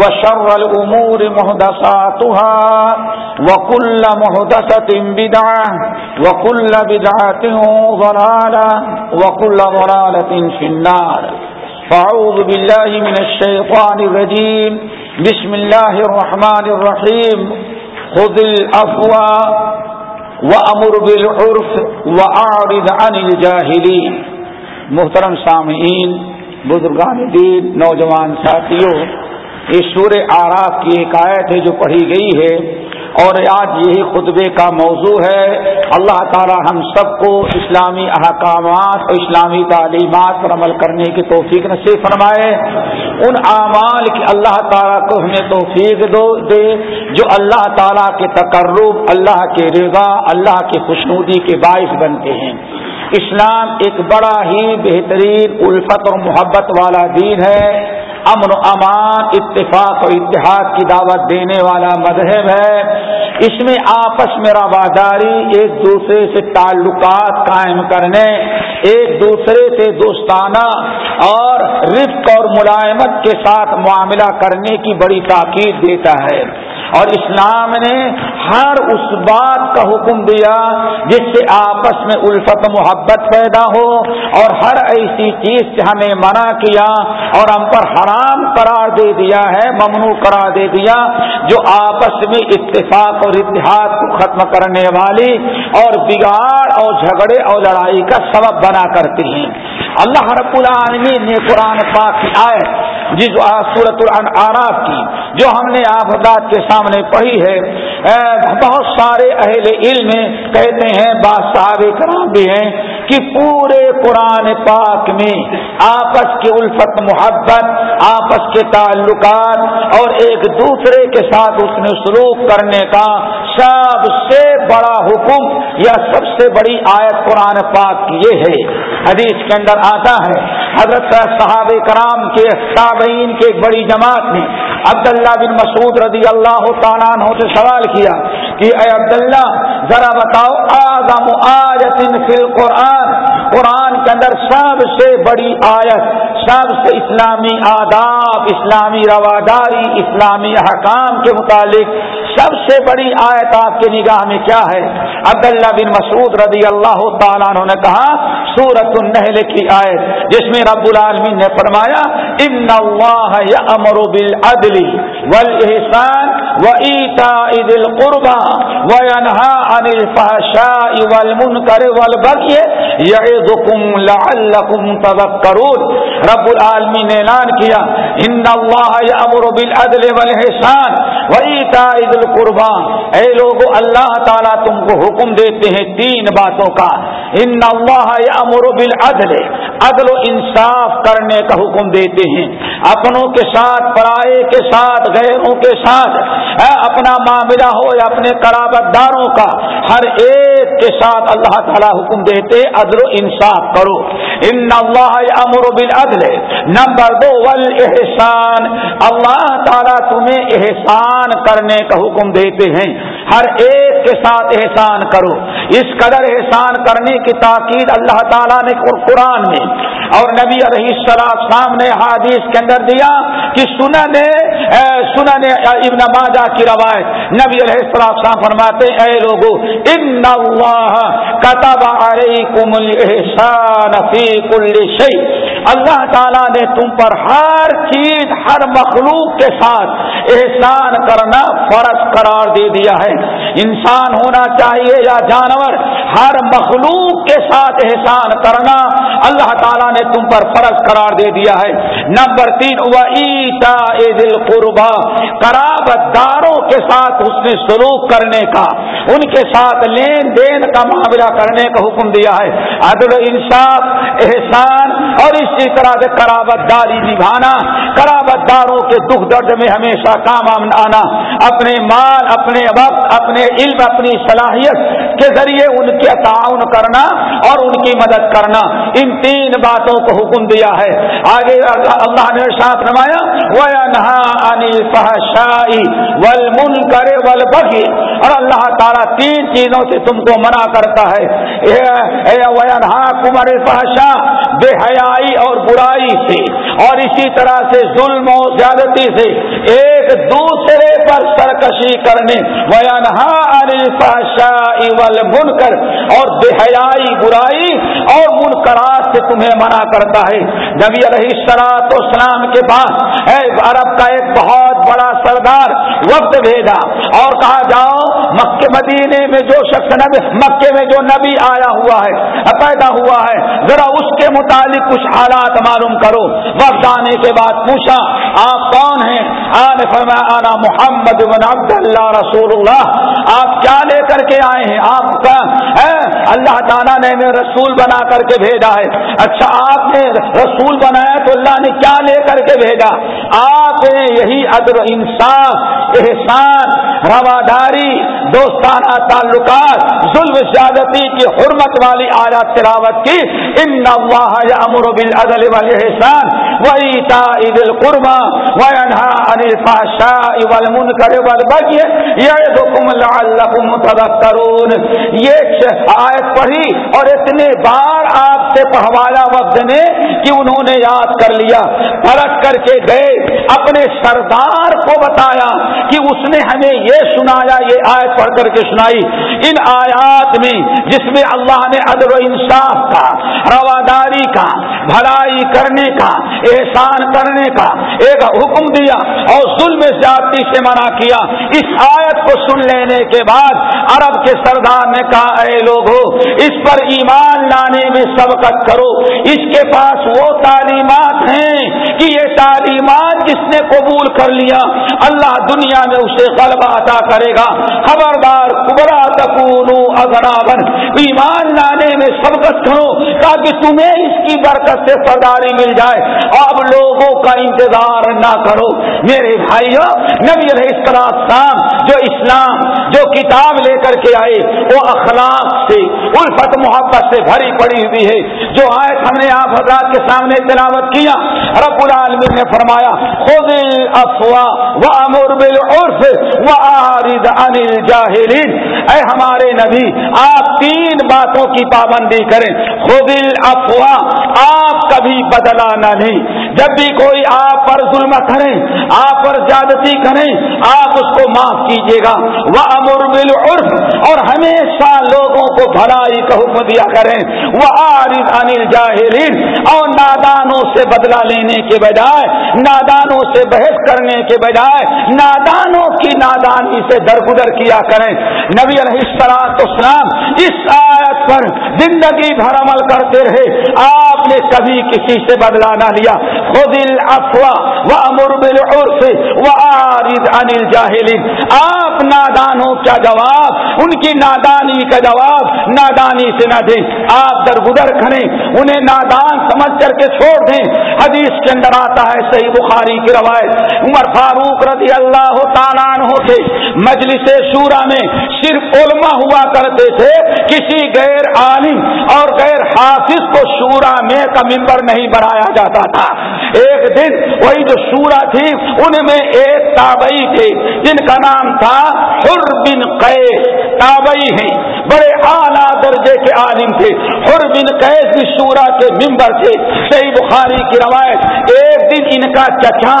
وشر الأمور مهدساتها وكل مهدسة بدعة وكل بدعة ضلالة وكل ضلالة في النار. فأعوذ بالله من الشيطان الرجيم. بسم الله الرحمن الرحيم. خذ الأفوى وأمر بالعرف وأعرض عن الجاهلين. محترم سامعین، بزرگان دین، نوجوان ساتھیوں یہ سور آراف کی ایک آیت ہے جو پڑھی گئی ہے اور آج یہی خطبے کا موضوع ہے۔ اللہ تعالی ہم سب کو اسلامی احکامات اور اسلامی تعلیمات پر عمل کرنے کی توفیق نصیب فرمائے۔ ان اعمال کی اللہ تعالیٰ کو ہمیں توفیق دو دے، جو اللہ تعالیٰ کے تقرب، اللہ کے رضا، اللہ کی خوشنودی کے باعث بنتے ہیں۔ اسلام ایک بڑا ہی بہترین، الفت اور محبت والا دین ہے۔ امن و امان، اتفاق و اتحاد کی دعوت دینے والا مذہب ہے۔ اس میں آپس میں رواداری، ایک دوسرے سے تعلقات قائم کرنے، ایک دوسرے سے دوستانہ اور رفق اور ملائمت کے ساتھ معاملہ کرنے کی بڑی تاکید دیتا ہے۔ اور اسلام نے ہر اس بات کا حکم دیا جس سے آپس میں الفت محبت پیدا ہو اور ہر ایسی چیز سے ہمیں منع کیا اور ہم پر حرام قرار دے دیا ہے، ممنوع قرار دے دیا جو آپس میں اتفاق اور اتحاد کو ختم کرنے والی اور بگاڑ اور جھگڑے اور لڑائی کا سبب بنا کرتی ہیں۔ اللہ رب العالمین نے قرآن پاک کی آئے جس صورت العراف کی، جو ہم نے آفداد کے سامنے پڑھی ہے۔ بہت سارے اہل علم کہتے ہیں بادشاہ کرام بھی ہیں کہ پورے قرآن پاک میں آپس کے الفت محبت، آپس کے تعلقات اور ایک دوسرے کے ساتھ اس نے سلوک کرنے کا سب سے بڑا حکم یا سب سے بڑی آیت قرآن پاک کی یہ ہے۔ حدیث کے اندر آتا ہے، حضرت صحاب کرام کے صابئین کی ایک بڑی جماعت نے عبداللہ بن مسعود رضی اللہ تعالیٰ عنہ سے سوال کیا کہ اے عبداللہ، ذرا بتاؤ آزم آیت فی القرآن، قرآن کے اندر سب سے بڑی آیت، سب سے اسلامی آداب، اسلامی رواداری، اسلامی حکام کے متعلق سب سے بڑی آیت آپ کی نگاہ میں کیا ہے؟ عبداللہ بن مسعود رضی اللہ تعالیٰ عنہ نے کہا سورت النحل کی آیت، جس میں رب العالمین نے فرمایا ان اللہ یامر بالعدل والاحسان وایتاء ذی القربى وینهى عن الفحشاء والمنکر والبغي یعظکم لعلکم تذکرون رب العالمین نے اعلان کیا ان اللہ یامر بالعدل والاحسان وایتاء ذی قربان۔ اے لوگوں اللہ تعالیٰ تم کو حکم دیتے ہیں تین باتوں کا۔ ان اللہ امر بالعدل۔ عدل و انصاف کرنے کا حکم دیتے ہیں۔ اپنوں کے ساتھ، پرائے کے ساتھ، غیروں کے ساتھ۔ اپنا معاملہ ہو یا اپنے قرابت داروں کا، ہر ایک کے ساتھ اللہ تعالیٰ حکم دیتے، عدل و انصاف کرو۔ ان اللہ امر بالعدل۔ نمبر دو ول احسان اللہ تعالیٰ تمہیں احسان کرنے کا حکم دیتے ہیں۔ ہر ایک کے ساتھ احسان کرو۔ اس قدر احسان کرنے کی تاکید اللہ تعالیٰ نے قرآن میں اور نبی علیہ السلام سامنے حادیث کے اندر دیا کہ سنن سنن ابن ماجہ کی روایت۔ نبی علیہ السلام فرماتے اے لوگو، ان اللہ کتب علیکم الاحسان فی کل شیء۔ اللہ تعالیٰ نے تم پر ہر چیز، ہر مخلوق کے ساتھ احسان کرنا فرض قرار دے دیا ہے۔ انسان ہونا چاہیے یا جانور، ہر مخلوق کے ساتھ احسان کرنا اللہ تعالیٰ نے تم پر فرض قرار دے دیا ہے۔ نمبر تین ایتا دل قربا کرابت داروں کے ساتھ اس نے سلوک کرنے کا، ان کے ساتھ لین دین کا معاملہ کرنے کا حکم دیا ہے۔ عدل انصاف، احسان اور اسی طرح سے کرابت داری نبھانا کرابت داروں کے دکھ درد میں ہمیشہ کام آنا، اپنے مال، اپنے وقت اپنے علم، اپنی صلاحیت کے ذریعے ان کے تعاون کرنا اور ان کی مدد کرنا۔ ان تین باتوں کو حکم دیا ہے۔ آگے اللہ نے ساتھ نمایا ول کرے ول بگی اور اللہ تعالیٰ تین چیزوں سے تم کو منع کرتا ہے۔ کمر فہشا بے حیائی اور برائی سے۔ اور اسی طرح سے ظلم و زیادتی سے۔ ایک دوسرے پر سرکشی کرنے بن کر اور بے حیائی برائی اور منکرات سے تمہیں منع کرتا ہے۔ نبی علیہ سرات اسلام کے پاس عرب کا ایک بہت بڑا سردار وقت بھیجا اور کہا، جاؤ مکے مدینے میں جو شخص نبی مکے میں جو نبی آیا ہوا ہے، پیدا ہوا ہے، ذرا اس کے متعلق کچھ حالات معلوم کرو۔ وقت آنے کے بعد پوچھا، آپ کون ہیں؟ آنے فرمایا آنا محمد بن عبد اللہ رسول اللہ۔ آپ کیا لے کر کے آئے ہیں؟ آپ کا اللہ تعالیٰ نے میں رسول بنا کر کے بھیجا ہے۔ اچھا آپ نے رسول بنایا تو اللہ نے کیا لے کر کے بھیجا؟ آپ نے یہی ادر انصاف، احسان، رواداری دوستانہ تعلقات، ظلم زیادتی کی حرمت والی آیات تلاوت کی، ان اللہ امر بالعدل والاحسان وایتاء ذی القربى وینھا عن الفحشاء والمنکر والبغي یعظکم لعلکم تذکرون یہ آیت پڑھی اور اتنے بار آپ سے پڑھوایا وقت نے کہ انہوں نے یاد کر لیا۔ پلٹ کر کے گئے، اپنے سردار کو بتایا کہ اس نے ہمیں یہ سنایا، یہ آیت پڑھ کر کے سنائی، ان آیات میں جس میں اللہ نے عدل و انصاف کا، رواداری کا، بھلائی کرنے کا، احسان کرنے کا ایک حکم دیا اور ظلم زیادتی سے منع کیا۔ اس آیت کو سن لینے کے بعد عرب کے سردار نے کہا، اے لوگ اس پر ایمان لانے میں سبقت کرو۔ اس کے پاس وہ تعلیمات ہیں کہ یہ تعلیمات جس نے قبول کر لیا، اللہ دنیا میں اسے غلبہ عطا کرے گا۔ خبر خبردار کبرا تکون اگرابن ایمان لانے میں سبقت کرو تاکہ تمہیں اس کی برکت سے سرداری مل جائے۔ اب لوگوں کا انتظار نہ کرو۔ میرے بھائیوں نبی رہے شام جو اسلام، جو کتاب لے کر کے آئے، وہ اخلاق سے، الفت، محبت سے بھری پڑی ہوئی ہے۔ جو آئے ہم نے آپ حضرات کے سامنے تلاوت کیا، رب العالمین نے فرمایا خود افواہ و امر بالعرف و عارض عن الجاہلین اے ہمارے نبی، آپ تین باتوں کی پابندی کریں۔ خود افواہ آپ کبھی بدلانا نہیں جب بھی کوئی آپ پر ظلم کریں، آپ پر زیادتی کریں، آپ اس کو معاف کیجیے گا۔ وہ امر بالعرف، اور ہمیشہ لوگوں کو بھلائی کا حکم دیا کریں۔ وہ عارض انل جاہرین اور نادانوں سے بدلہ لینے کے بجائے، نادانوں سے بحث کرنے کے بجائے، نادانوں کی نادانی سے درگزر کیا کریں۔ نبی علیہ السلام اس آیت پر زندگی بھر عمل کرتے رہے۔ آپ نے کبھی کسی سے بدلا نہ لیا۔ خود افواہ و امر بالعرف و عارض عن الجاہلین۔ آپ نادانوں کا جواب؟ ان کی نادانی کا جواب نادانی سے نہ دیں۔ آپ درگزر کریں۔ انہیں نادان سمجھ کر کے چھوڑ دیں۔ حدیث کے اندر آتا ہے صحیح بخاری کی روایت۔ عمر فاروق رضی اللہ تعالیٰ ہوتے مجلس میں صرف علماء ہوا کرتے تھے، کسی غیر عالم اور غیر حافظ کو شورا میں کا ممبر نہیں بنایا جاتا تھا۔ ایک دن وہی جو شورا تھی، ان میں ایک تابعی تھے جن کا نام تھا حر بن قیس۔ تابعی ہیں۔ بڑے درجے کے عالم تھے۔ حر بن قیس بھی شورا کے ممبر تھے۔ صحیح بخاری کی روایت، ایک دن ان کا چچا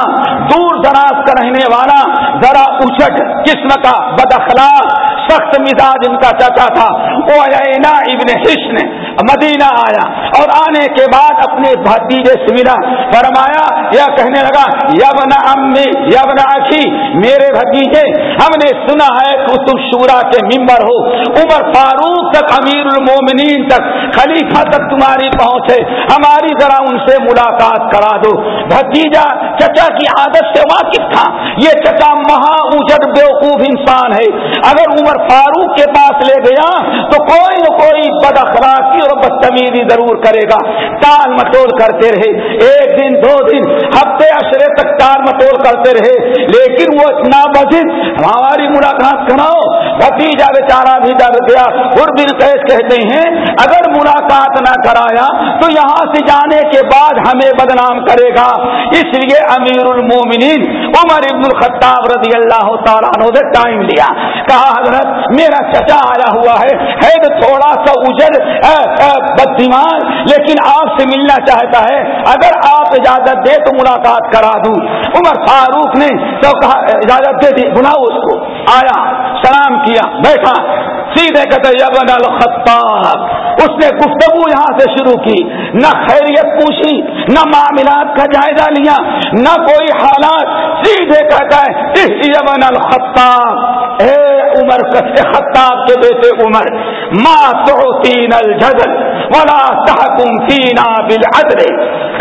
دور دراز کا رہنے والا، ذرا اچٹ قسم کا بدخلاق سخت مزاج ان کا چچا تھا۔ وہ اینا ابن حسن مدینہ آیا اور آنے کے بعد اپنے بھتیجے سے ملا۔ فرمایا، یا کہنے لگا یبن امی یبن اخی، میرے بھتیجے ہم نے سنا ہے کہ تم شورا کے ممبر ہو۔ عمر فاروق تک، امیر المومنین تک، خلیفہ تک تمہاری پہنچ ہے۔ ہماری ذرا ان سے ملاقات کرا دو۔ بھتیجا، چچا کی عادت سے واقف تھا۔ یہ چچا مہا اجڑ بیوقوف انسان ہے۔ اگر عمر فاروق کے پاس لے گیا تو کوئی نہ کوئی بد اخلاقی اور بدتمیزی ضرور کرے گا۔ ٹال مٹول کرتے رہے۔ ایک دن، دو دن، ہفتے اشرے تک ٹال مٹول کرتے رہے۔ لیکن وہ اتنا بجن ہماری ملاقات کراؤ۔ بھتیجا بیچارا بھی ڈر گیا۔ بن قیس کہتے ہیں، اگر ملاقات نہ کرایا تو یہاں سے جانے کے بعد ہمیں بدنام کرے گا۔ اس لیے امیر المومنین عمر ابن الخطاب رضی اللہ تعالیٰ نے ٹائم لیا۔ کہا، حضرت میرا چچا آیا ہوا ہے۔ ہے تو تھوڑا سا اجڑ بدیمان لیکن آپ سے ملنا چاہتا ہے۔ اگر آپ اجازت دے تو ملاقات کرا دوں۔ عمر فاروق نے تو کہا، اجازت دے دی، بلاؤ اس کو۔ آیا، سلام کیا، بیٹھا۔ سیدھے کہتے یبن الخطاب۔ اس نے گفتگو یہاں سے شروع کی۔ نہ خیریت پوچھی، نہ معاملات کا جائزہ لیا، نہ کوئی حالات سیدھے کہتا ہے الخطاب اے عمر خطاب کے بیٹے عمر، ما تعطین الجدل ولا تحکم فینا بالعدل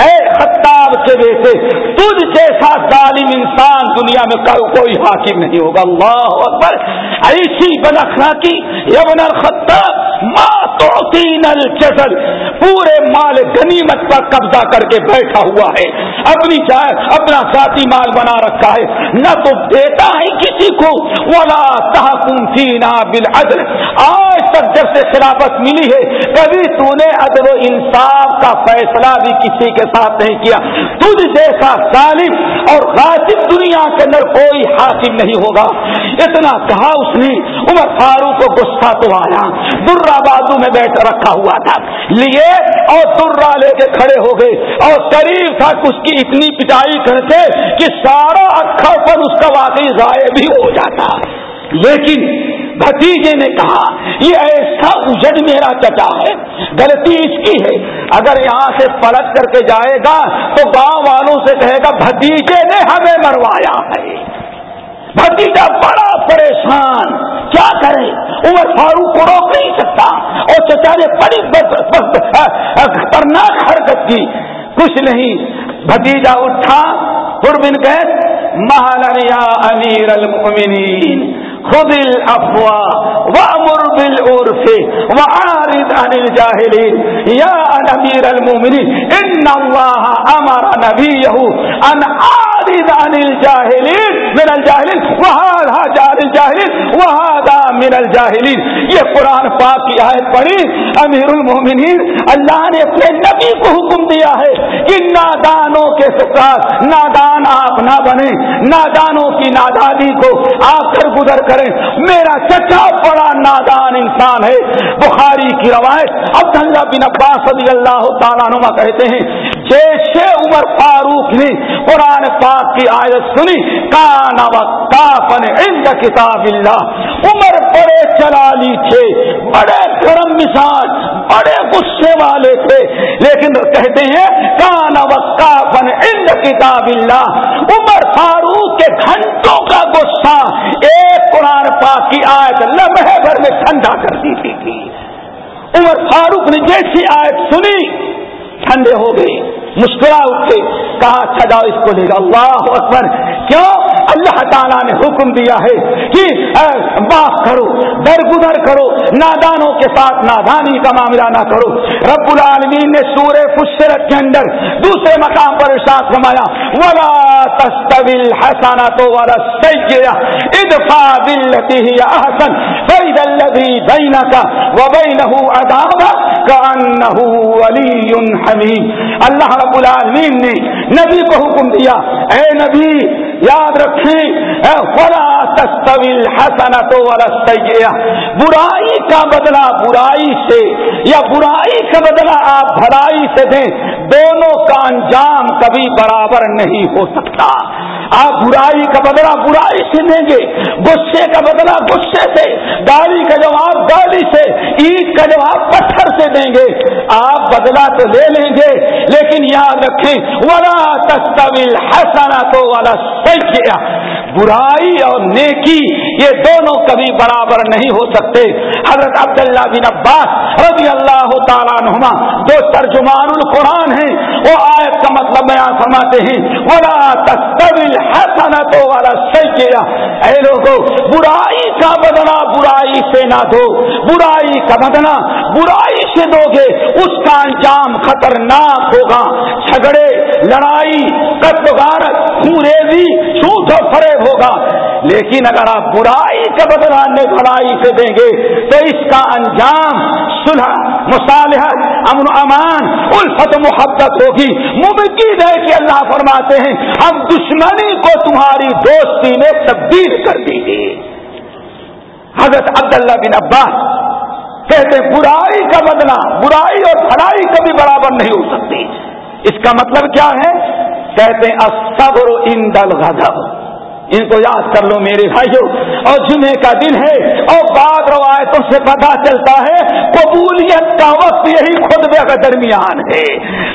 اے خطاب کے بیٹے تجھ جیسا ظالم انسان دنیا میں کوئی حاکم نہیں ہوگا۔ اللہ اکبر۔ ایسی بدخنا کی یمن الخطاب، ما توتین الجزل۔ پورے مال غنیمت پر قبضہ کر کے بیٹھا ہوا ہے۔ اپنی چاہے اپنا ساتھی مال بنا رکھا ہے۔ نہ تو دیتا ہے کسی کو۔ ولا تحکم فینا بالعدل۔ آج تک جب سے خلافت ملی ہے، کبھی تو نے عدل و انصاف کا فیصلہ بھی کسی کے ساتھ نہیں کیا۔ تجھ جیسا ظالم اور غاصب دنیا کے اندر کوئی حاکم نہیں ہوگا۔ اتنا کہا اس نے، عمر فاروق کو غصہ تو آیا۔ درا بازو میں بیٹھ رکھا ہوا تھا۔ لیے اور درا لے کے کھڑے ہو گئے۔ اور قریب تھا اس کی اتنی پٹائی کرتے کہ سارا اکھڑ پر اس کا واقعی ضائع بھی ہو جاتا۔ لیکن بھتیجے نے کہا یہ ایسا اجڑ میرا چچا ہے، غلطی اس کی ہے۔ اگر یہاں سے پلٹ کر کے جائے گا تو گاؤں والوں سے کہے گا، بھتیجے نے ہمیں مروایا ہے۔ بھتیجا بڑا پریشان۔ کیا کرے؟ عمر فاروق کو روک نہیں سکتا۔ اور چچا نے بڑی خطرناک حرکت کی۔ کچھ نہیں۔ بھتیجا اٹھا بن گئے مہالیا امیر المؤمنین۔ خذ الافواہ وامر بالعرف وعارض عن الجاهلين. يا امير المؤمنين ان الله امر نبيه ان عارض عن الجاهلين من الجاهلين. وهذا جار الجاهلين، وهذا من الجاهلين. یہ قرآن پاک کی آیت پڑھی امیر المومنین اللہ نے اپنے نبی کو حکم دیا ہے کہ نادانوں کے ساتھ نادان آپ نہ بنے نادانوں کی نادانی کو آپ کر گزر کر کریں۔ میرا چچا بڑا نادان انسان ہے۔ بخاری کی روایت عبداللہ بن عباس رضی اللہ تعالیٰ نما کہتے ہیں جیسے عمر فاروق نے قرآن پاک کی آیت سنی کانا کافن عند کتاب اللہ۔ عمر بڑے چلالی تھے، بڑے گرم مثال بڑے غصے والے تھے۔ لیکن کہتے ہیں کانا کافن عند کتاب اللہ۔ عمر فاروق کے گھنٹوں کا غصہ ایک قرآن پاک کی آیت لمحے بھر میں ٹھنڈا کر دی تھی۔ عمر فاروق نے جیسی آیت سنی ٹھنڈے ہو گئے، مسکرا اٹھے کہا اچھا جاؤ اس کو لے جاؤ۔ اللہ اکبر، کیوں؟ اللہ تعالیٰ نے حکم دیا ہے کہ معاف کرو، درگزر کرو، نادانوں کے ساتھ نادانی کا معاملہ نہ کرو۔ رب العالمین نے سورہ فسرت کے اندر دوسرے مقام پر ارشاد فرمایا، ولا تستویل حسنا تو والا سیدہ ادفا باللتی ہی احسن فید الذی بینک و بینہ عذاب کانہو ولی حمیم اللہ رب العالمین نے نبی کو حکم دیا، اے نبی، یاد رکھیں فلا تستویل حسنا تو برائی کا بدلہ برائی سے یا برائی کا بدلہ آپ بھلائی سے دیں، دونوں کا انجام کبھی برابر نہیں ہو سکتا۔ آپ برائی کا بدلہ برائی سے دیں گے، غصے کا بدلہ غصے سے گالی کا جواب گالی سے عید کا جواب پتھر سے دیں گے۔ آپ بدلہ تو لے لیں گے، لیکن یاد رکھیں، ولا تستویل حسنا تو والا سیکھا برائی اور نیکی، یہ دونوں کبھی برابر نہیں ہو سکتے۔ حضرت عبداللہ بن عباس رضی اللہ تعالیٰ نما جو ترجمان القرآن ہیں، وہ آیت کا مطلب بیان فرماتے ہیں۔ ولا تستویل حسنت والا سیکھا اے لوگوں برائی کا بدلا برائی سے نہ دو۔ برائی کا بدلا برائی سے دو گے اس کا انجام خطرناک ہوگا۔ جھگڑے، لڑائی کتوارت خوریزی جھوٹ اور فریب ہوگا۔ لیکن اگر آپ برائی کا بدلا بھلائی سے دیں گے، تو اس کا انجام سلح مصالحت، امن امان، الفت محبت ہوگی۔ ممکن ہے کہ اللہ فرماتے ہیں، ہم دشمنی کو تمہاری دوستی میں تبدیل کر دیں گے حضرت عبداللہ بن عباس کہتے برائی کا بدلہ، برائی اور بھلائی کبھی برابر نہیں ہو سکتی. اس کا مطلب کیا ہے؟ کہتے ہیں اصبر ان دل غضب ان کو یاد کر لو میرے بھائیوں اور جمعے کا دن ہے، اور بعد روایتوں سے پتا چلتا ہے، قبولیت کا وقت یہی خود کا درمیان ہے۔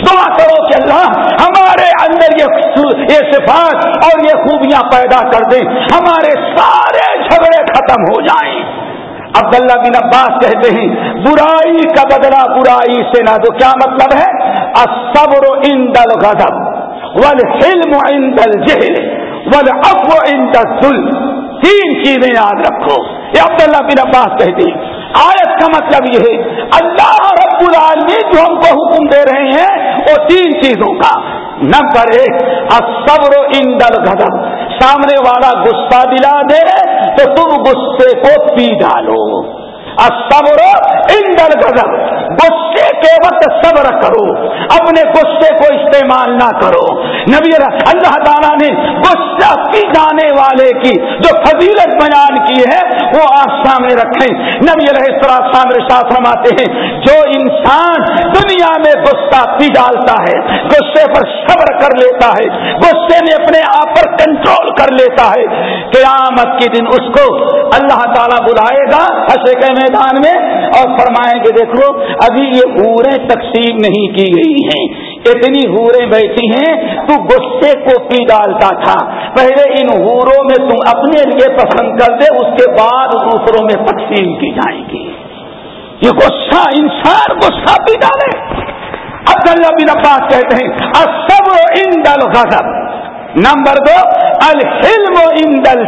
دعا کرو کہ اللہ ہمارے اندر یہ صفات اور یہ خوبیاں پیدا کر دیں، ہمارے سارے جھگڑے ختم ہو جائیں۔ عبداللہ بن عباس کہتے ہیں، برائی کا بدلہ برائی سے نہ تو کیا مطلب ہے؟ اصبر اندل غضب والحلم عند الجہل والعفو عند الظلم تین چیزیں یاد رکھو۔ یہ عبداللہ بن عباس کہتے ہیں۔ آیت کا مطلب یہ ہے، اللہ رب العالمین جو ہم کو حکم دے رہے ہیں، وہ تین چیزوں کا۔ نمبر ایک صبر و اندل غضب سامنے والا غصہ دلا دے۔ تو تم غصے کو پی ڈالو۔ صبر اندر غضب غصے کے وقت صبر کرو. اپنے غصے کو استعمال نہ کرو. نبی اللہ تعالیٰ نے غصہ پی جانے والے کی جو فضیلت بیان کی ہے، وہ آپ سامنے رکھیں. نبی علیہ سامنے ساتھ فرماتے ہیں، جو انسان دنیا میں غصہ پی ڈالتا ہے، غصے پر صبر کر لیتا ہے، غصے میں اپنے آپ پر کنٹرول کر لیتا ہے، قیامت کے دن اس کو اللہ تعالیٰ بلائے گا۔ کے میدان میں اور فرمائیں گے دیکھو، ابھی یہ حوریں تقسیم نہیں کی گئی ہیں۔ اتنی حوریں بیٹھی ہیں، تو غصے کو پی ڈالتا تھا۔ پہلے ان حوروں میں تم اپنے لیے پسند کر دے، اس کے بعد دوسروں میں تقسیم کی جائیں گی۔ یہ غصہ، انسان غصہ پی ڈالے۔ عبداللہ بن عباس کہتے ہیں سب ان دل غضب نمبر دو، الحلم ان دل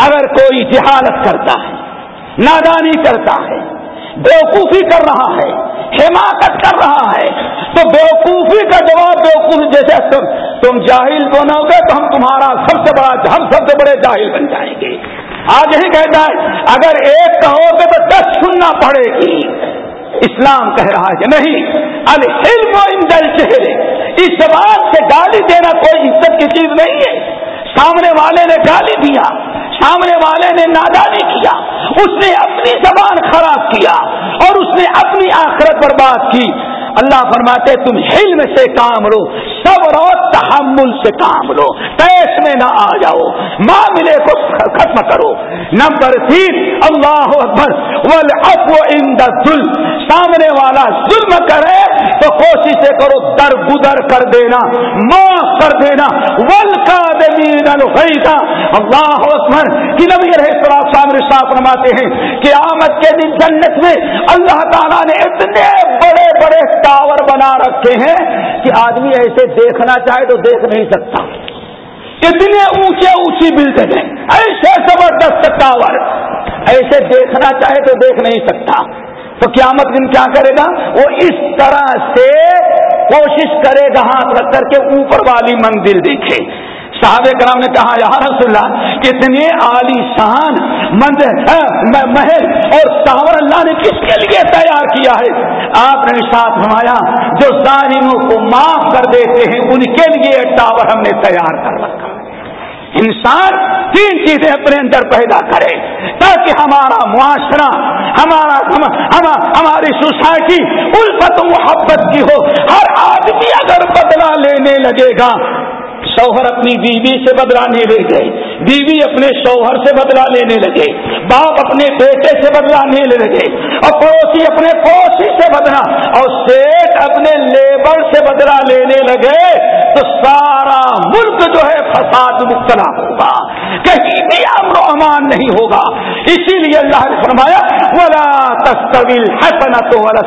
اگر کوئی جہالت کرتا ہے نادانی کرتا ہے، بیوقوفی کر رہا ہے، حماقت کر رہا ہے۔ تو بیوقوفی کا جواب بیوقوفی جیسے تم تم جاہل بنو گے تو ہم تمہارا سب سے بڑا ہم سب سے بڑے جاہل بن جائیں گے۔ آج ہی کہتا ہے، اگر ایک کہو گے تو دس سننا پڑے گی۔ اسلام کہہ رہا ہے کہ نہیں، الحلم و چہرے اس زبان سے گالی دینا کوئی عزت کی چیز نہیں ہے۔ سامنے والے نے گالی دیا، سامنے والے نے نادانی کیا۔ اس نے اپنی زبان خراب کیا اور اس نے اپنی آخرت پر بات کی۔ اللہ فرماتے، تم حلم سے کام لو، صبر اور تحمل سے کام لو۔ پیش میں نہ آ جاؤ، معاملے کو ختم کرو۔ نمبر تین، اللہ اکبر ولافو ان ظلم سامنے والا ظلم کرے تو کوشش کرو، در بدر کر دینا، معاف کر دینا۔ ول کا اللہ اکبر۔ کہ نبی رہے سامنے صاف رماتے ہیں کہ آمد کے دن جنت میں اللہ تعالیٰ نے اتنے بڑے بڑے ٹاور بنا رکھے ہیں کہ آدمی ایسے دیکھنا چاہے تو دیکھ نہیں سکتا۔ اتنے اونچے اونچی بلڈنگ ایسے زبردست ٹاور۔ ایسے دیکھنا چاہے تو دیکھ نہیں سکتا۔ تو قیامت دن کیا کرے گا؟ وہ اس طرح سے کوشش کرے گا، ہاتھ رکھ کر کے اوپر والی منزل دیکھے۔ صاحب کرام نے کہا، یا رسول اللہ اتنے عالی شان، مند محل اور ساور اللہ نے کس کے لیے تیار کیا ہے؟ آپ نے ساتھ نمایا جو ظالموں کو معاف کر دیتے ہیں، ان کے لیے ٹاور ہم نے تیار کر رکھا انسان تین چیزیں اپنے اندر پیدا کرے، تاکہ ہمارا معاشرہ، ہمارا ہماری سوسائٹی الفت محبت کی ہو۔ ہر آدمی اگر بدلا لینے لگے گا، شوہر اپنی بیوی سے بدلا نہیں لے بیوی اپنے شوہر سے بدلا لینے لگے، باپ اپنے بیٹے سے بدلا نہیں لگے، اور پڑوسی اپنے پڑوسی سے بدلا اور سیٹ اپنے لیبر سے بدلا لینے لگے، تو سارا ملک جو ہے فساد مبتلا ہوگا۔ کہیں بھی امن و امان نہیں ہوگا۔ اسی لیے اللہ نے فرمایا، ولا تصویل حسنت والا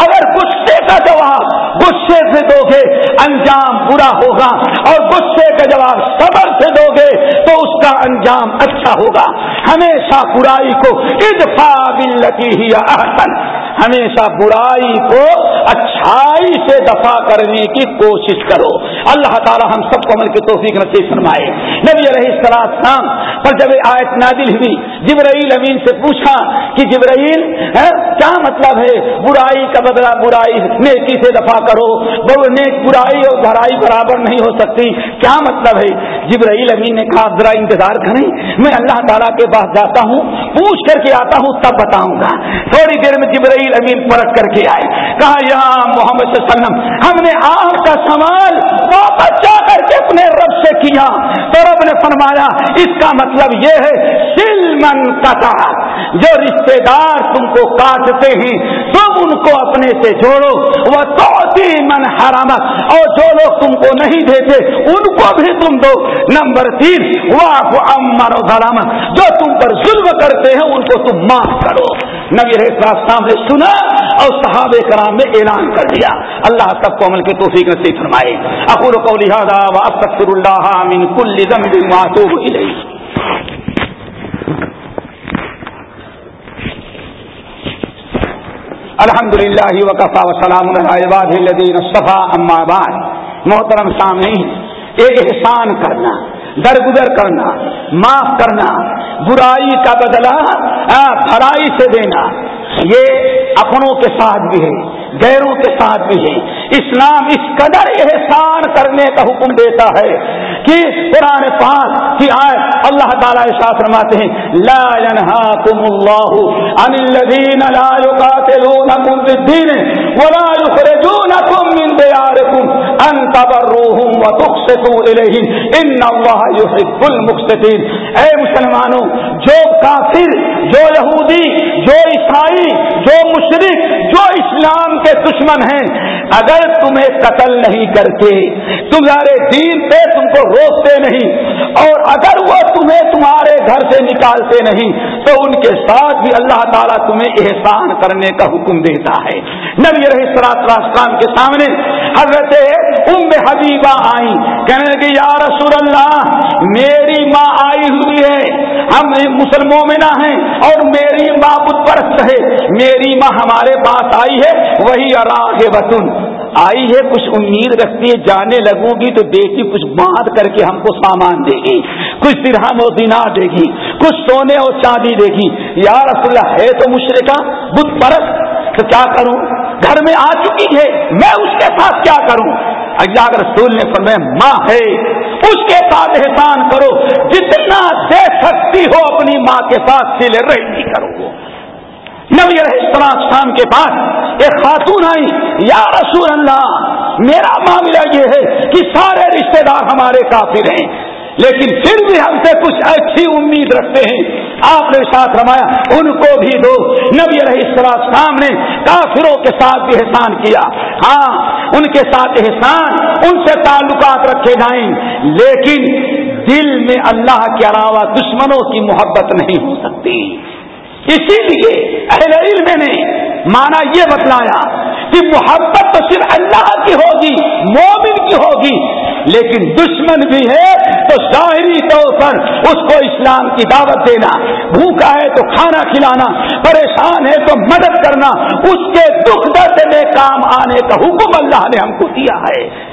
اگر غصے کا جواب، غصے سے دو گے انجام برا ہوگا اور غصے کا جواب صبر سے دو گے تو اس کا انجام اچھا ہوگا۔ ہمیشہ برائی کو ادفا بلتی ہی احسن۔ ہمیشہ برائی کو اچھائی سے دفاع کرنے کی کوشش کرو۔ اللہ تعالی ہم سب کو عمل کی توفیق نصیب فرمائے۔ نبی علیہ السلام پر جب آیت نادل ہوئی، جبرائیل امین سے پوچھا کہ جبرائیل ہاں، کیا مطلب ہے برائی کا بدلہ؟ برائی نیکی سے دفاع کرو۔ نیک برائی اور بھرائی برابر نہیں ہو سکتی۔ کیا مطلب ہے؟ جبرائیل امین نے کہا، ذرا انتظار کریں۔ میں اللہ تعالیٰ کے پاس جاتا ہوں۔ پوچھ کر کے آتا ہوں، تب بتاؤں گا۔ تھوڑی دیر میں جبرائیل امین پلٹ کر کے آئے۔ کہا یہاں محمد صلی اللہ علیہ وسلم، ہم نے آپ کا سوال واپس جا کر کے اپنے رب سے کیا۔ تو رب نے فرمایا، اس کا مطلب یہ ہے، سل من کتا جو رشتے دار تم کو کاٹتے ہیں، تم ان کو اپنے سے جوڑو۔ وہ تو من حرامت اور جو لوگ تم کو نہیں دیتے، ان کو بھی تم دو۔ نمبر تین واہ امر غلامت جو تم پر ظلم کرتے ہیں، ان کو تم معاف کرو۔ نبی صاحب نے سنا اور صحابہ کرام نے اعلان کر دیا۔ اللہ سب کو عمل کے توفیق نصیب فرمائے۔ اقول کو لہٰذا واستغفر اللہ من كل ذنب واتوب الیہ۔ الحمد للہ وقفا وسلام عباد الذین صفا اما بعد۔ محترم سامنے ایک احسان کرنا، درگزر کرنا، معاف کرنا برائی کا بدلہ بھرائی سے دینا یہ اپنوں کے ساتھ بھی ہے۔ غیروں کے ساتھ بھی ہے اسلام اس قدر احسان کرنے کا حکم دیتا ہے کہ قرآن پاک کی آئے اللہ تعالیٰ احساس فرماتے ہیں، لا ينهاكم الله عن الذين لا يقاتلونكم في الدين ولا يخرجونكم من دياركم ان تبروهم وتقسطوا اليهم ان الله يحب المقسطين اے مسلمانوں، جو کافر، جو یہودی، جو عیسائی، جو مشرق جو اسلام کے دشمن ہیں۔ اگر تمہیں قتل نہیں کرتے، تمہارے دین پہ تم کو روکتے نہیں، اور اگر وہ تمہیں تمہارے گھر سے نکالتے نہیں، تو ان کے ساتھ بھی اللہ تعالیٰ تمہیں احسان کرنے کا حکم دیتا ہے۔ نبی رہی سراسلام کے سامنے حضرت ام حبیبہ آئی کہنے لگے، یا رسول اللہ، میری ماں ہم مسلموں میں نہ ہیں اور میری ماں بت پرست ہے۔ میری ماں ہمارے پاس آئی ہے، وہی اراغ بتن آئی ہے، کچھ امید رکھتی ہے، جانے لگوں گی تو دیکھی کچھ باندھ کر کے ہم کو سامان دے گی۔ کچھ درہم و دینار دے گی، کچھ سونے اور چاندی دے گی۔ یا رسول اللہ، ہے تو مشرقہ بت پرست۔ تو کیا کروں؟ گھر میں آ چکی ہے، میں اس کے ساتھ کیا کروں؟ اللہ رسول نے فرمایا، ماں ہے۔ اس کے ساتھ احسان کرو، جتنا دے سکتی ہو اپنی ماں کے ساتھ سلے رہی کرو۔ نبی علیہ السلام کے پاس ایک خاتون آئی، یا رسول اللہ، میرا معاملہ یہ ہے کہ سارے رشتہ دار ہمارے کافر ہیں۔ لیکن پھر بھی ہم سے کچھ اچھی امید رکھتے ہیں۔ آپ نے ساتھ رمایا ان کو بھی دو۔ نبی علیہ السلام نے کافروں کے ساتھ بھی احسان کیا۔ ہاں ان کے ساتھ احسان، ان سے تعلقات رکھے جائیں۔ لیکن دل میں اللہ کے علاوہ دشمنوں کی محبت نہیں ہو سکتی۔ اسی لیے اہل علم نے مانا یہ بتلایا کہ محبت تو صرف اللہ کی ہوگی، مومن کی ہوگی۔ لیکن دشمن بھی ہے تو ظاہری طور پر اس کو اسلام کی دعوت دینا۔ بھوکا ہے تو کھانا کھلانا، پریشان ہے تو مدد کرنا۔ اس کے دکھ درد میں کام آنے کا حکم اللہ نے ہم کو دیا ہے۔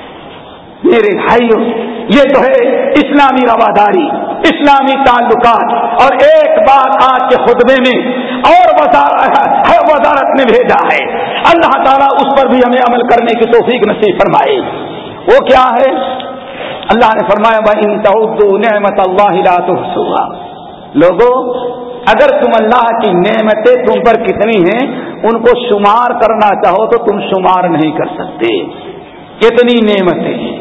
میرے بھائیوں، یہ تو ہے اسلامی رواداری، اسلامی تعلقات۔ اور ایک بات آج کے خطبے میں اور وزارت نے بھیجا ہے۔ اللہ تعالیٰ اس پر بھی ہمیں عمل کرنے کی توفیق نصیب فرمائے۔ وہ کیا ہے؟ اللہ نے فرمایا بھائی نعمت اللہ لوگوں، اگر تم اللہ کی نعمتیں تم پر کتنی ہیں، ان کو شمار کرنا چاہو تو تم شمار نہیں کر سکتے۔ کتنی نعمتیں ہیں،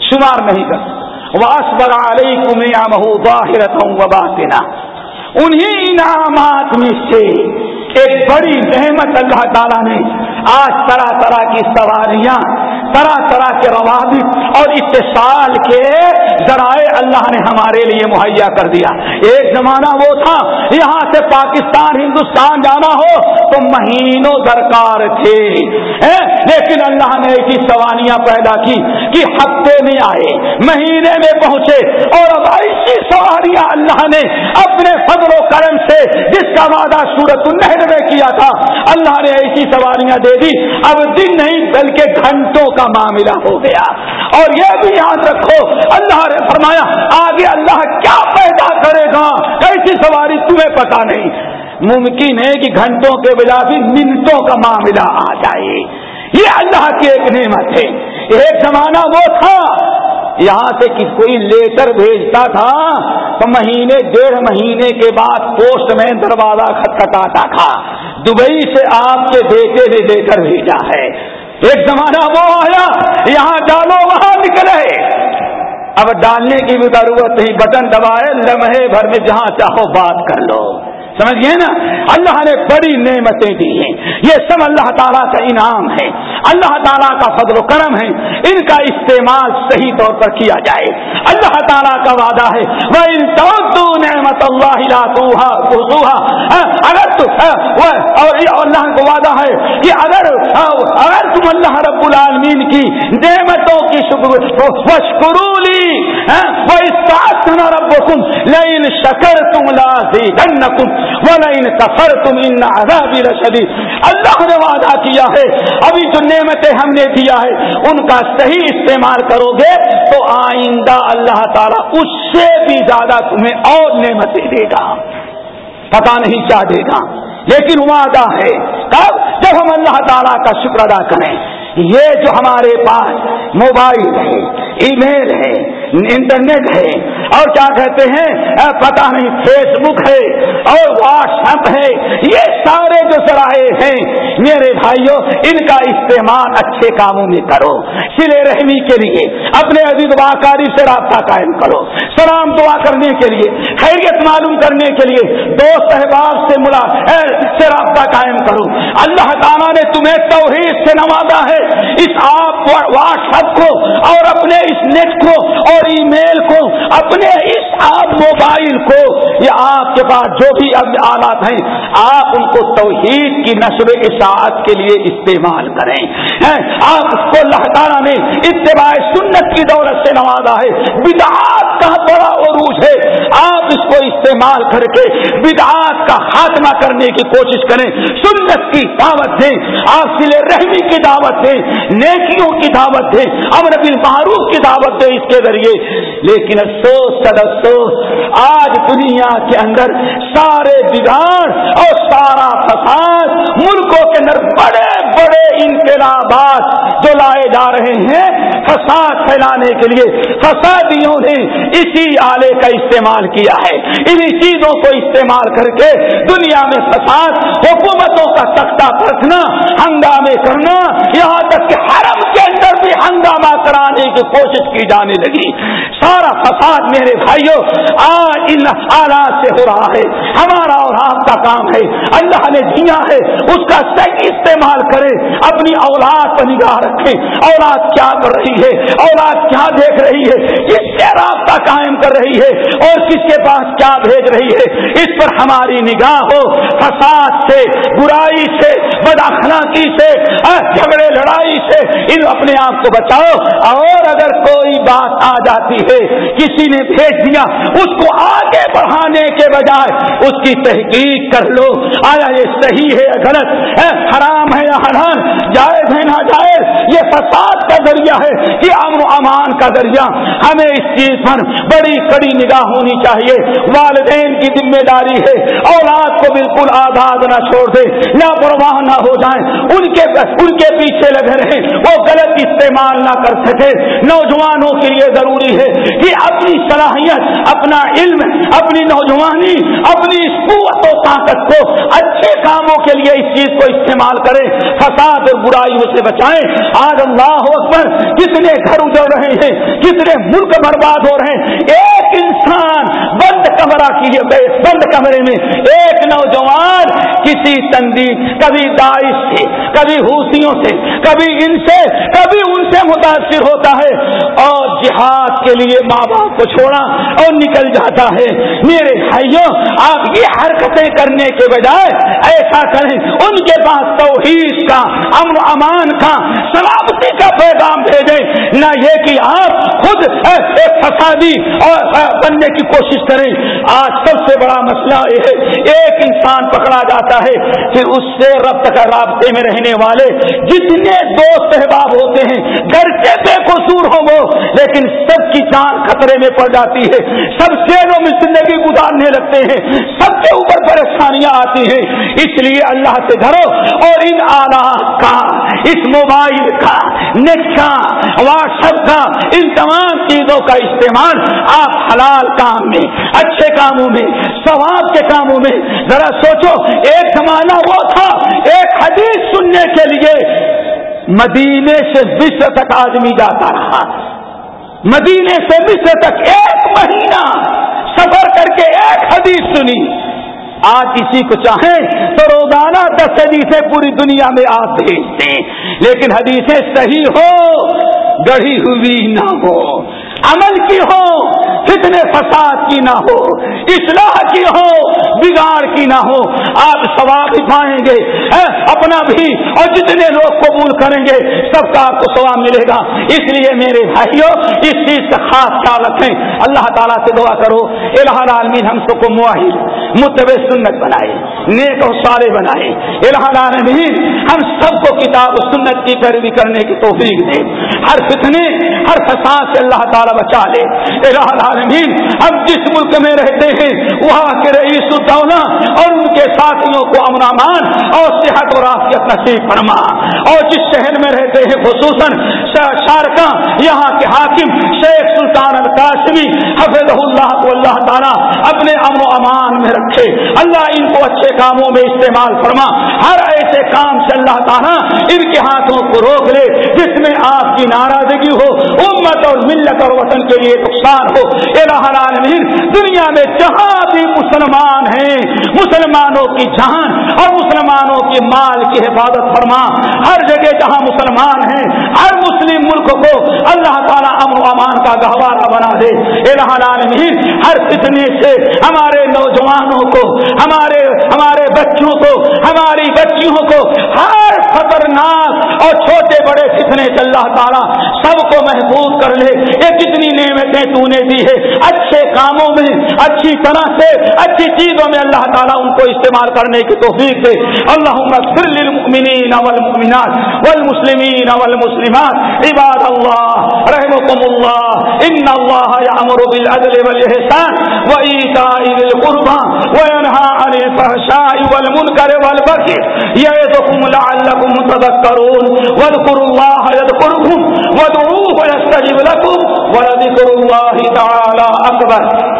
شمار نہیں کر واسبر علیکم نعمہ ظاہرتا و باطنا انہیں انعامات میں سے ایک بڑی نعمت اللہ تعالیٰ نے آج طرح طرح کی سواریاں طرح طرح کے روابط اور اتصال کے ذرائع اللہ نے ہمارے لیے مہیا کر دیا۔ ایک زمانہ وہ تھا، یہاں سے پاکستان، ہندوستان جانا ہو تو مہینوں درکار تھے۔ لیکن اللہ نے ایسی سواریاں پیدا کی کہ ہفتے میں آئے، مہینے میں پہنچے اور اب ایسی سواریاں اللہ نے اپنے فضل و کرم سے جس کا وعدہ سورت النہر میں کیا تھا، اللہ نے ایسی سواریاں دے دی۔ اب دن نہیں بلکہ گھنٹوں کا معاملہ ہو گیا۔ اور یہ بھی یاد رکھو، اللہ نے فرمایا، آگے اللہ کیا پیدا کرے گا؟ ایسی سواری تمہیں پتا نہیں۔ ممکن ہے کہ گھنٹوں کے بجائے بھی منٹوں کا معاملہ آ جائے۔ یہ اللہ کی ایک نعمت ہے۔ ایک زمانہ وہ تھا، یہاں سے کوئی لیٹر بھیجتا تھا، تو مہینے، ڈیڑھ مہینے کے بعد پوسٹ میں دروازہ کھٹکھٹاتا تھا۔ دبئی سے آپ کے بیٹے نے لے کر بھیجا ہے۔ ایک زمانہ وہ آیا، یہاں ڈالو وہاں نکلے۔ اب ڈالنے کی بھی ضرورت نہیں بٹن دبائے، لمحے بھر میں جہاں چاہو بات کر لو۔ سمجھیے نا؟ اللہ نے بڑی نعمتیں دی ہیں۔ یہ سب اللہ تعالیٰ کا انعام ہے۔ اللہ تعالیٰ کا فضل و کرم ہے۔ ان کا استعمال صحیح طور پر کیا جائے۔ اللہ تعالیٰ کا وعدہ ہے۔ ہاں، ہاں، وہ ان تو نعمت اللہ اگر اور اللہ کو وعدہ ہے کہ اگر ہاں، اگر تم اللہ رب العالمین کی نعمتوں کی شکرولی وہ اس رب لین شکر تم لاسی ولئن كفرتم ان عذابي لشديد۔ اللہ نے وعدہ کیا ہے، ابھی جو نعمتیں ہم نے دیا ہے، ان کا صحیح استعمال کرو گے تو آئندہ اللہ تعالیٰ اس سے بھی زیادہ تمہیں اور نعمتیں دے گا۔ پتا نہیں کیا دے گا۔ لیکن وعدہ ہے۔ کب؟ جب ہم اللہ تعالیٰ کا شکر ادا کریں۔ یہ جو ہمارے پاس موبائل ہے ای میل ہے انٹرنیٹ ہے اور کیا کہتے ہیں؟ پتا نہیں فیس بک ہے اور واٹس ایپ ہے۔ یہ سارے جو ذرائع ہیں، میرے بھائیوں ان کا استعمال اچھے کاموں میں کرو۔ سلے رحمی کے لیے، اپنے عزیز واقعی سے رابطہ قائم کرو۔ سلام دعا کرنے کے لیے، خیریت معلوم کرنے کے لیے، دوست احباب سے ملا سے رابطہ قائم کرو۔ اللہ تعالیٰ نے تمہیں توحید سے نوازا ہے۔ اس آپ واٹس ایپ کو اور اپنے اس نیٹ کو اور ای میل کو، اپنے اس آپ موبائل کو، یا آپ کے پاس جو بھی آلات ہیں، آپ ان کو توحید کی نشر اشاعت کے لیے استعمال کریں۔ آپ اس کو اللہ تعالیٰ نے اتباع سنت کی دولت سے نوازا ہے۔ بدعات کا بڑا عروج ہے۔ آپ اس کو استعمال کر کے بدعات کا خاتمہ کرنے کی کوشش کریں۔ سنت کی دعوت دیں۔ آپ سلے رحمی کی دعوت دیں۔ نیکیوں کی دعوت دیں۔ امر بل معروف کی دعوت دیں۔ اس کے ذریعے لیکن افسوس سد افسوس، آج دنیا کے اندر سارے بگاڑ اور سارا فساد ملکوں کے اندر بڑے بڑے انقلابات جو لائے جا رہے ہیں، فساد پھیلانے کے لیے فسادیوں نے اسی آلے کا استعمال کیا ہے۔ انہی چیزوں کو استعمال کر کے دنیا میں فساد، حکومتوں کا تختہ پرکھنا، ہنگامے کرنا، یہاں تک کہ حرم ہنگامہ کرانے کی کوشش کی جانے لگی۔ سارا فساد میرے بھائیوں آج ان آلات سے ہو رہا ہے۔ ہمارا اور آپ کا کام ہے، اللہ نے دیا ہے، اس کا صحیح استعمال کرے اپنی اولاد پر نگاہ رکھے اولاد کیا کر رہی ہے؟ اولاد کیا دیکھ رہی ہے؟ کس سے رابطہ قائم کر رہی ہے؟ اور کس کے پاس کیا بھیج رہی ہے؟ اس پر ہماری نگاہ ہو۔ فساد سے، برائی سے بداخلاقی سے جھگڑے، لڑائی سے، ان اپنے آپ کو بچاؤ اور اگر کوئی بات آ جاتی ہے، کسی نے بھیج دیا، اس کو آگے بڑھانے کے بجائے اس کی تحقیق کر لو۔ آیا یہ صحیح ہے یا غلط؟ ہے، حرام ہے یا حرام جائز ہے نہ جائز یہ فساد کا ذریعہ ہے کہ امن و امان کا ذریعہ۔ ہمیں اس چیز پر بڑی کڑی نگاہ ہونی چاہیے۔ والدین کی ذمہ داری ہے۔ اولاد کو بالکل آزاد نہ چھوڑ دے، لاپرواہ نہ ہو جائیں۔ ان کے ان کے پیچھے لگے رہے وہ غلط استعمال نہ کر سکے نوجوانوں کے لیے ضروری ہے کہ اپنی صلاحیت، اپنا علم، اپنی نوجوانی، اپنی قوت و طاقت کو اچھے کاموں کے لیے اس چیز کو استعمال کریں۔ فساد اور برائیوں سے بچائیں۔ آج اللہ اکبر کتنے گھر اجڑ رہے ہیں، کتنے ملک برباد ہو رہے ہیں۔ ایک انسان بند کمرہ کی بند کمرے میں ایک نوجوان کسی تندی، کبھی داعش سے، کبھی حوثیوں سے، کبھی ان سے، کبھی ان سے متاثر ہوتا ہے اور جہاد کے لیے ماں باپ کو چھوڑا اور نکل جاتا ہے۔ میرے بھائیوں، آپ یہ حرکتیں کرنے کے بجائے ایسا کریں۔ ان کے پاس توحید کا، امن امان کا، سلامتی کا پیغام بھیجیں نہ یہ کہ آپ خود ایک فسادی اور بننے کی کوشش کریں۔ آج سب سے بڑا مسئلہ یہ ہے، ایک انسان پکڑا جاتا ہے کہ اس سے ربط کا رابطے میں رہنے والے جتنے دوست احباب ہوتے ہیں، گھر کے بے قصور ہو وہ، لیکن سب کی جان خطرے میں پڑ جاتی ہے۔ سب شیروں میں زندگی گزارنے لگتے ہیں۔ سب کے اوپر پریشانیاں آتی ہیں۔ اس لیے اللہ سے ڈرو اور ان آلات کا اس موبائل کا نیٹ کا واٹس ایپ کا، ان تمام چیزوں کا استعمال آپ حلال کام میں، اچھے کاموں میں، ثواب کے کاموں میں، ذرا سوچو، ایک زمانہ وہ تھا، ایک حدیث سننے کے لیے مدینے سے مصر تک آدمی جاتا رہا۔ مدینے سے مصر تک ایک مہینہ سفر کر کے ایک حدیث سنی۔ آج کسی کو چاہیں تو روزانہ دس حدیثیں پوری دنیا میں آپ بھیجتے لیکن حدیثیں صحیح ہو، گڑھی ہوئی نہ ہو۔ عمل کی ہو، فتنے فساد کی نہ ہو، اصلاح کی ہو، بگاڑ کی نہ ہو، آپ ثواب پائیں گے۔ اپنا بھی اور جتنے لوگ قبول کریں گے، سب کا آپ کو ثواب ملے گا۔ اس لیے میرے بھائیوں، اس چیز کا خاص خیال رکھیں۔ اللہ تعالیٰ سے دعا کرو، الہ العالمین ہم سب کو معاہد متب سنت بنائے، نیک و سارے بنائے۔ الہ العالمین، ہم سب کو کتاب و سنت کی پیروی کرنے کی توفیق دے۔ ہر فتنے، ہر فساد سے اللہ تعالیٰ بچا لے۔ الہ العالمین، ہم جس ملک میں رہتے ہیں، وہاں کے رئیس الدولہ اور ان کے ساتھیوں کو امن امان اور صحت اور آفیت نصیب فرما۔ اور جس شہر میں رہتے ہیں، خصوصاً شارکا یہاں کے حاکم شیخ سلطان القاسمی حفظ اللہ کو اللہ تعالیٰ اپنے امن و امان میں رکھے۔ اللہ ان کو اچھے کاموں میں استعمال فرما۔ ہر ایسے کام سے اللہ تعالیٰ ان کے ہاتھوں کو روک لے، جس میں آپ کی ناراضگی ہو، امت اور ملت اور وطن کے لیے نقصان ہو۔ الہ العالمین دنیا میں جہاں مسلمان ہیں۔ مسلمانوں کی جان اور مسلمانوں کی مال کی حفاظت فرما۔ ہر جگہ جہاں مسلمان ہیں، ہر مسلم ملک کو اللہ تعالیٰ امن و امان کا گہوارہ بنا دے۔ العالمین، ہر فتنے سے ہمارے نوجوانوں کو، ہمارے ہمارے بچوں کو، ہماری بچیوں کو ہر خطرناک اور چھوٹے بڑے فتنے سے اللہ تعالیٰ سب کو محفوظ کر لے۔ یہ کتنی نعمتیں تو نے دی ہے اچھے کاموں میں، اچھی طرح سے اچھی چیزوں میں اللہ تعالیٰ ان کو استعمال کرنے کی توفیق دے۔ اللہ للمؤمنین والمؤمنات والمسلمین والمسلمات۔ عباد اللہ رحمكم اللہ۔ ان اللہ یعمر بالعدل والحسان وإيتاء ذي القربى وينهى عن الفحشاء والمنكر والبغي يعظكم لعلكم تذكرون واذكروا الله يذكركم وادعوه يستجب لكم ولذكر الله تعالى أكبر